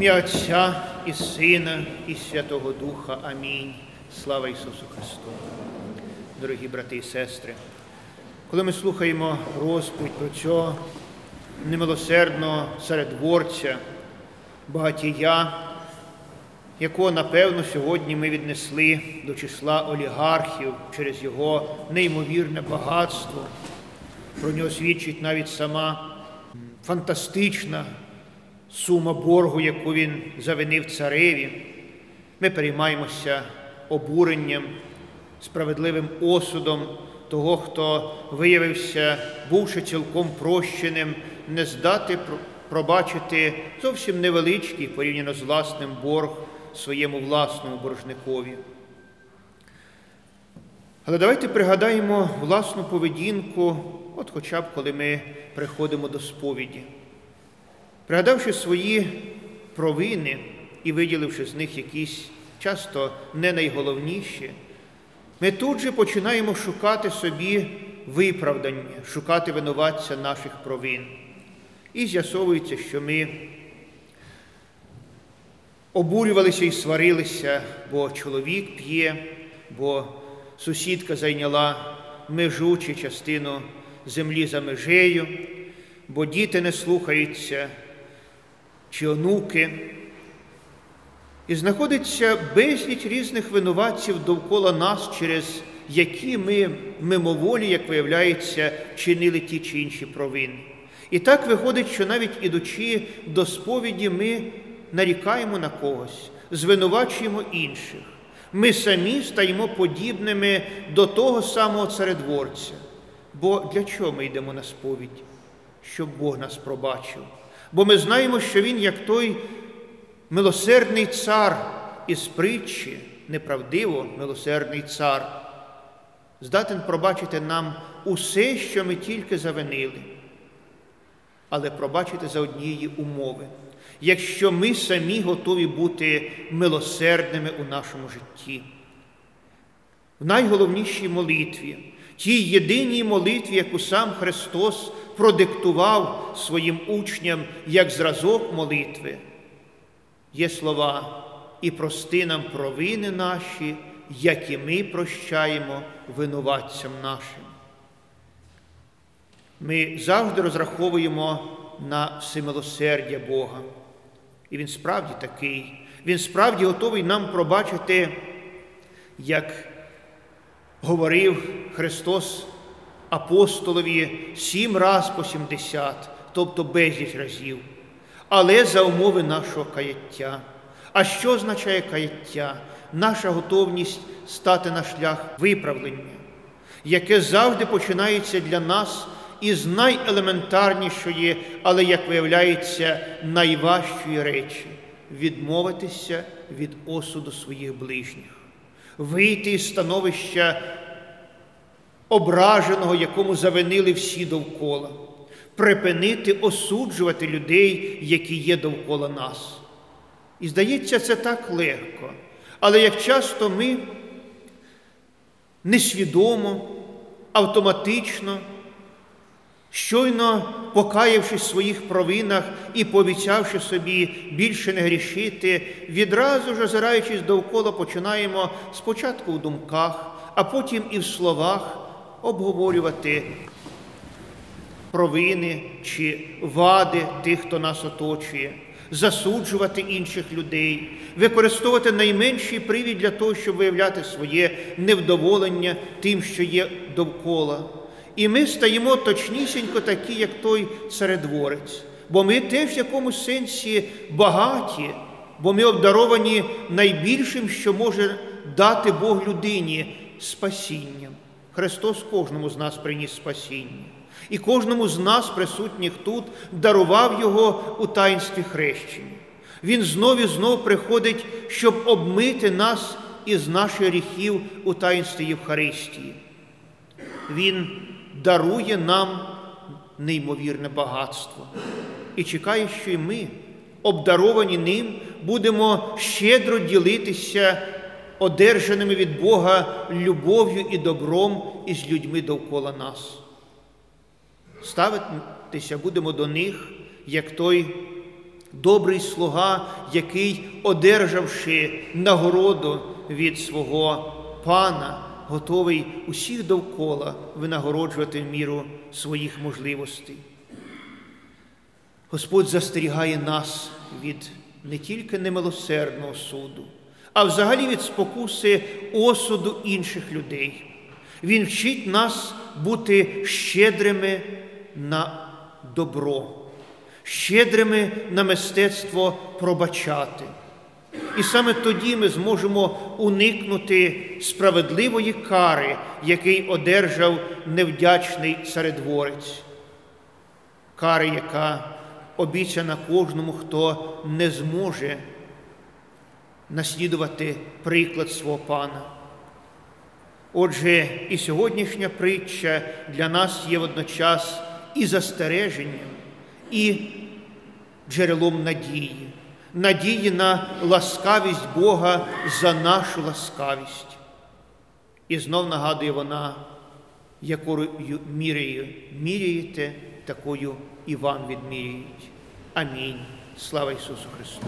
ім'я Отця і Сина, і Святого Духа. Амінь. Слава Ісусу Христу. Дорогі брати і сестри, коли ми слухаємо розповідь про цього немилосердного середворця, багатія, якого, напевно, сьогодні ми віднесли до числа олігархів через його неймовірне багатство, про нього свідчить навіть сама фантастична сума боргу, яку він завинив цареві, ми переймаємося обуренням, справедливим осудом того, хто виявився, бувши цілком прощеним, не здати пробачити зовсім невеличкий порівняно з власним борг своєму власному боржникові. Але давайте пригадаємо власну поведінку, от хоча б коли ми приходимо до сповіді. Пригадавши свої провини і виділивши з них якісь часто не найголовніші, ми тут же починаємо шукати собі виправдання, шукати винуватця наших провин. І з'ясовується, що ми обурювалися і сварилися, бо чоловік п'є, бо сусідка зайняла межу чи частину землі за межею, бо діти не слухаються чи онуки. І знаходиться безліч різних винуватців довкола нас, через які ми мимоволі, як виявляється, чинили ті чи інші провини. І так виходить, що навіть ідучи до сповіді, ми нарікаємо на когось, звинувачуємо інших. Ми самі стаємо подібними до того самого царедворця. Бо для чого ми йдемо на сповідь? Щоб Бог нас пробачив. Бо ми знаємо, що Він, як той милосердний цар із притчі, неправдиво милосердний цар, здатен пробачити нам усе, що ми тільки завинили, але пробачити за однієї умови, якщо ми самі готові бути милосердними у нашому житті. В найголовнішій молитві, тій єдиній молитві, яку сам Христос продиктував своїм учням як зразок молитви, є слова і прости нам провини наші, як і ми прощаємо винуватцям нашим. Ми завжди розраховуємо на всемилосердя Бога. І Він справді такий, Він справді готовий нам пробачити, як говорив Христос апостолові сім раз по сімдесят, тобто безліч разів, але за умови нашого каяття. А що означає каяття? Наша готовність стати на шлях виправлення, яке завжди починається для нас із найелементарнішої, але, як виявляється, найважчої речі відмовитися від осуду своїх ближніх, вийти із становища ображеного, якому завинили всі довкола, припинити осуджувати людей, які є довкола нас. І здається, це так легко. Але як часто ми несвідомо, автоматично, щойно покаявшись в своїх провинах і пообіцявши собі більше не грішити, відразу ж озираючись довкола, починаємо спочатку в думках, а потім і в словах обговорювати провини чи вади тих, хто нас оточує, засуджувати інших людей, використовувати найменший привід для того, щоб виявляти своє невдоволення тим, що є довкола. І ми стаємо точнісінько такі, як той царедворець, бо ми теж в якомусь сенсі багаті, бо ми обдаровані найбільшим, що може дати Бог людині спасінням. Христос кожному з нас приніс спасіння, і кожному з нас, присутніх тут, дарував Його у таїнстві хрещення. Він знов і знов приходить, щоб обмити нас із наших гріхів у таїнстві Євхаристії. Він дарує нам неймовірне багатство і чекає, що й ми, обдаровані ним, будемо щедро ділитися одержаними від Бога любов'ю і добром із людьми довкола нас. Ставитися будемо до них, як той добрий слуга, який, одержавши нагороду від свого пана, готовий усіх довкола винагороджувати в міру своїх можливостей. Господь застерігає нас від не тільки немилосердного суду, а взагалі від спокуси осуду інших людей. Він вчить нас бути щедрими на добро, щедрими на мистецтво пробачати. І саме тоді ми зможемо уникнути справедливої кари, який одержав невдячний царедворець, кари, яка обіцяна кожному, хто не зможе наслідувати приклад свого пана. Отже, і сьогоднішня притча для нас є водночас і застереженням, і джерелом надії, надії на ласкавість Бога за нашу ласкавість. І знов нагадує вона, якою мірою міряєте, такою і вам відміряють. Амінь. Слава Ісусу Христу!